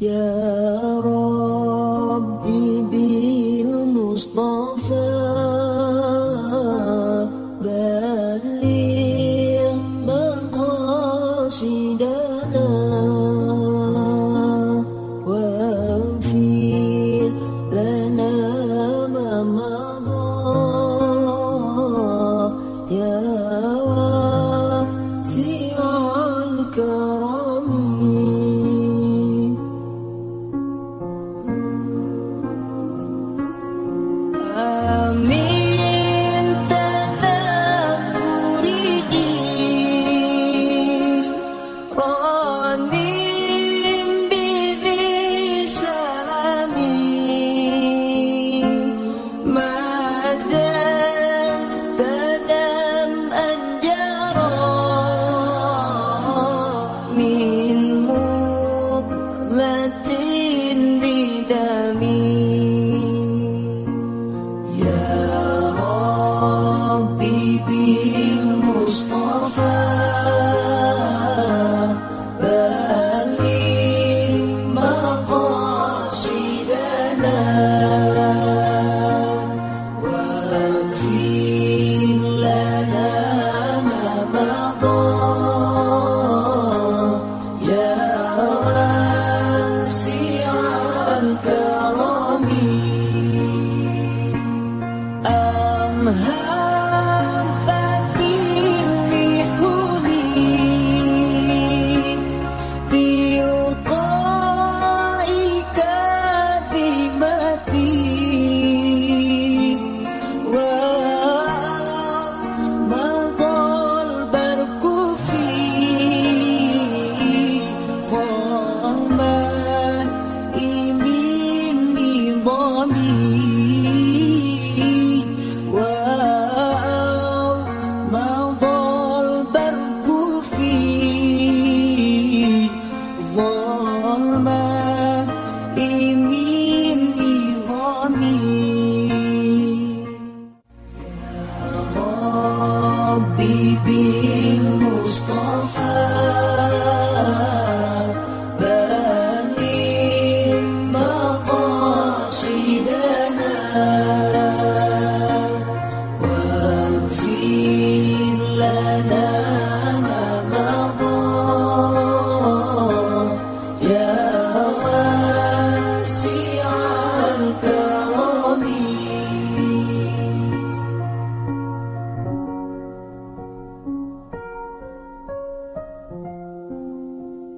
你。nothing i Banana.